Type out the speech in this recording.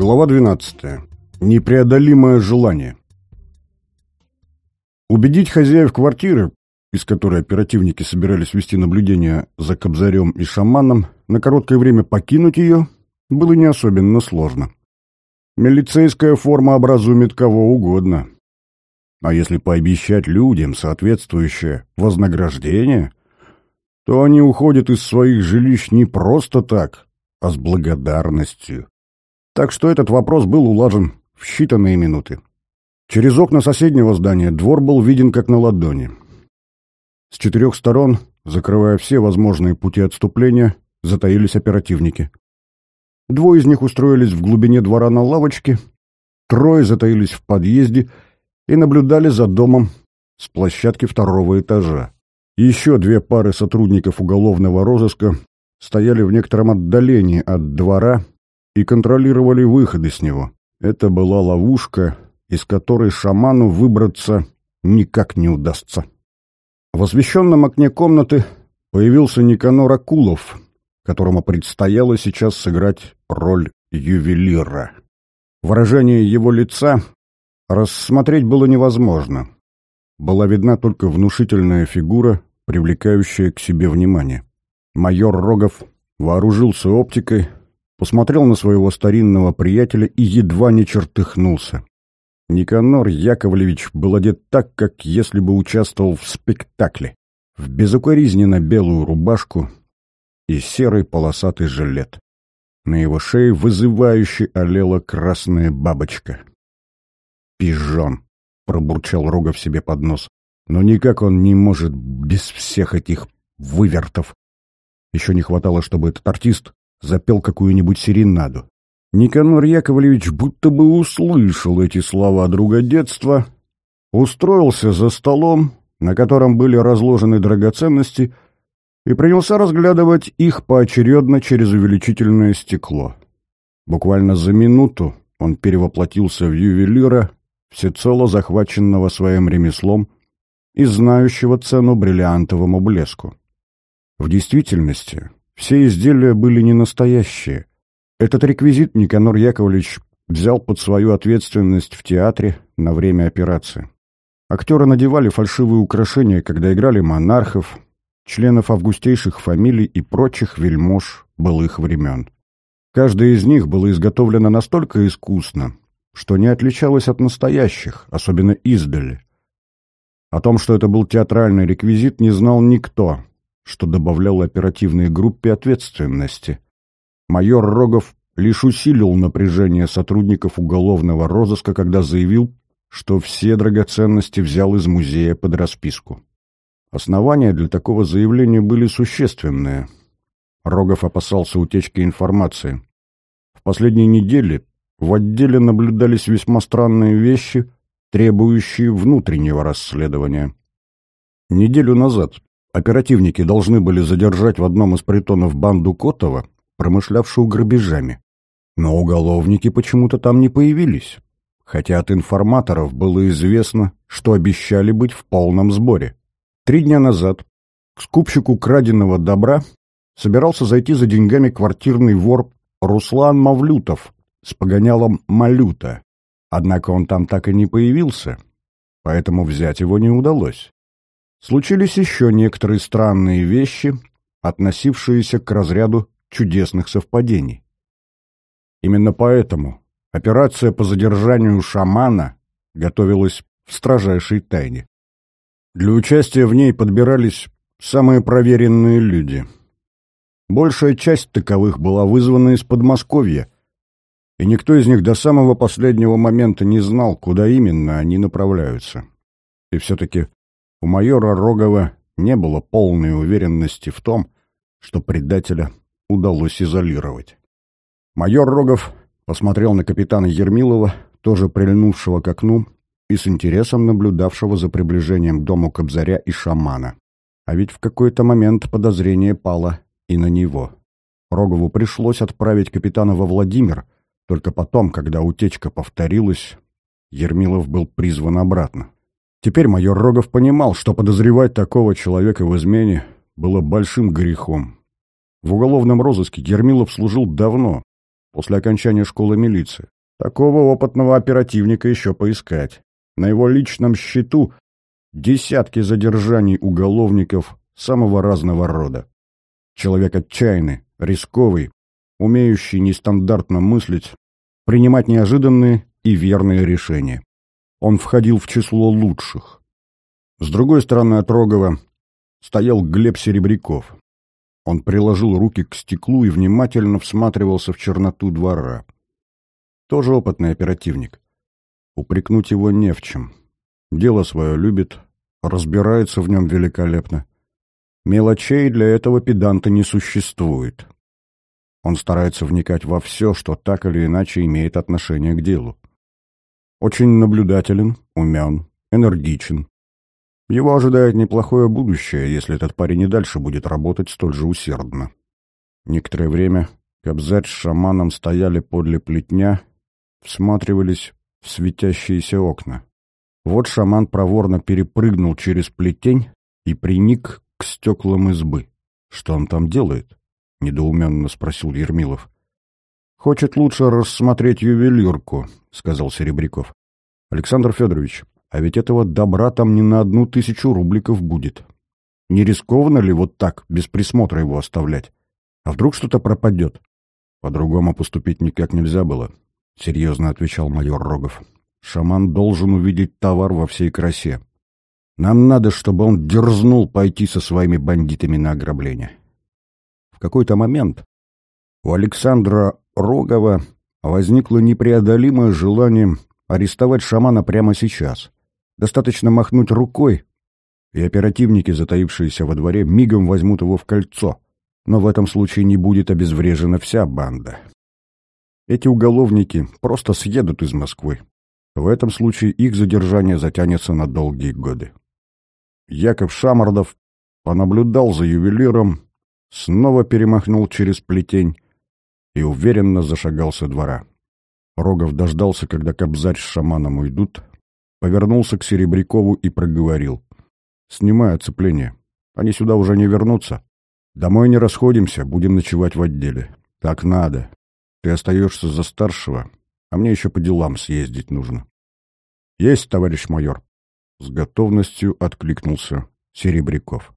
Глава 12. Непреодолимое желание. Убедить хозяев квартиры, из которой оперативники собирались вести наблюдение за Кобзарем и шаманом, на короткое время покинуть ее, было не особенно сложно. Милицейская форма образумит кого угодно. А если пообещать людям соответствующее вознаграждение, то они уходят из своих жилищ не просто так, а с благодарностью. Так что этот вопрос был улажен в считанные минуты. Через окна соседнего здания двор был виден как на ладони. С четырех сторон, закрывая все возможные пути отступления, затаились оперативники. Двое из них устроились в глубине двора на лавочке, трое затаились в подъезде и наблюдали за домом с площадки второго этажа. Еще две пары сотрудников уголовного розыска стояли в некотором отдалении от двора и контролировали выходы с него. Это была ловушка, из которой шаману выбраться никак не удастся. В освещенном окне комнаты появился Никанор Акулов, которому предстояло сейчас сыграть роль ювелира. Выражение его лица рассмотреть было невозможно. Была видна только внушительная фигура, привлекающая к себе внимание. Майор Рогов вооружился оптикой, посмотрел на своего старинного приятеля и едва не чертыхнулся. Никанор Яковлевич был одет так, как если бы участвовал в спектакле, в безукоризненно белую рубашку и серый полосатый жилет. На его шее вызывающе олела красная бабочка. «Пижон!» — пробурчал Рогов себе под нос. «Но никак он не может без всех этих вывертов!» Еще не хватало, чтобы этот артист запел какую-нибудь серенаду. Никанор Яковлевич будто бы услышал эти слова друга детства, устроился за столом, на котором были разложены драгоценности, и принялся разглядывать их поочередно через увеличительное стекло. Буквально за минуту он перевоплотился в ювелира, всецело захваченного своим ремеслом и знающего цену бриллиантовому блеску. В действительности все изделия были не настоящие. Этот реквизит Никанор Яковлевич взял под свою ответственность в театре на время операции. Актеры надевали фальшивые украшения, когда играли монархов, членов августейших фамилий и прочих вельмож былых времен. Каждое из них было изготовлено настолько искусно, что не отличалось от настоящих, особенно издали. О том, что это был театральный реквизит, не знал никто, что добавляло оперативной группе ответственности. Майор Рогов лишь усилил напряжение сотрудников уголовного розыска, когда заявил, что все драгоценности взял из музея под расписку. Основания для такого заявления были существенные. Рогов опасался утечки информации. В последние недели в отделе наблюдались весьма странные вещи, требующие внутреннего расследования. Неделю назад Оперативники должны были задержать в одном из притонов банду Котова, промышлявшую грабежами. Но уголовники почему-то там не появились, хотя от информаторов было известно, что обещали быть в полном сборе. Три дня назад к скупщику краденого добра собирался зайти за деньгами квартирный вор Руслан Мавлютов с погонялом Малюта. Однако он там так и не появился, поэтому взять его не удалось случились еще некоторые странные вещи, относившиеся к разряду чудесных совпадений. Именно поэтому операция по задержанию шамана готовилась в строжайшей тайне. Для участия в ней подбирались самые проверенные люди. Большая часть таковых была вызвана из Подмосковья, и никто из них до самого последнего момента не знал, куда именно они направляются. И все-таки у майора Рогова не было полной уверенности в том, что предателя удалось изолировать. Майор Рогов посмотрел на капитана Ермилова, тоже прильнувшего к окну и с интересом наблюдавшего за приближением к дому Кобзаря и шамана. А ведь в какой-то момент подозрение пало и на него. Рогову пришлось отправить капитана во Владимир, только потом, когда утечка повторилась, Ермилов был призван обратно. Теперь майор Рогов понимал, что подозревать такого человека в измене было большим грехом. В уголовном розыске Гермилов служил давно, после окончания школы милиции. Такого опытного оперативника еще поискать. На его личном счету десятки задержаний уголовников самого разного рода. Человек отчаянный, рисковый, умеющий нестандартно мыслить, принимать неожиданные и верные решения. Он входил в число лучших. С другой стороны от Рогова стоял Глеб Серебряков. Он приложил руки к стеклу и внимательно всматривался в черноту двора. Тоже опытный оперативник. Упрекнуть его не в чем. Дело свое любит, разбирается в нем великолепно. Мелочей для этого педанта не существует. Он старается вникать во все, что так или иначе имеет отношение к делу. Очень наблюдателен, умен, энергичен. Его ожидает неплохое будущее, если этот парень и дальше будет работать столь же усердно. Некоторое время Кобзарь с шаманом стояли подле плетня, всматривались в светящиеся окна. Вот шаман проворно перепрыгнул через плетень и приник к стеклам избы. Что он там делает? — недоуменно спросил Ермилов. «Хочет лучше рассмотреть ювелирку», — сказал Серебряков. «Александр Федорович, а ведь этого добра там не на одну тысячу рубликов будет. Не рискованно ли вот так, без присмотра его оставлять? А вдруг что-то пропадет?» «По-другому поступить никак нельзя было», — серьезно отвечал майор Рогов. «Шаман должен увидеть товар во всей красе. Нам надо, чтобы он дерзнул пойти со своими бандитами на ограбление. В какой-то момент у Александра Рогова возникло непреодолимое желание арестовать шамана прямо сейчас. Достаточно махнуть рукой, и оперативники, затаившиеся во дворе, мигом возьмут его в кольцо. Но в этом случае не будет обезврежена вся банда. Эти уголовники просто съедут из Москвы. В этом случае их задержание затянется на долгие годы. Яков Шамардов понаблюдал за ювелиром, снова перемахнул через плетень и уверенно зашагал со двора. Рогов дождался, когда Кобзарь с шаманом уйдут, повернулся к Серебрякову и проговорил. «Снимай оцепление. Они сюда уже не вернутся. Домой не расходимся, будем ночевать в отделе. Так надо. Ты остаешься за старшего, а мне еще по делам съездить нужно». «Есть, товарищ майор!» С готовностью откликнулся Серебряков.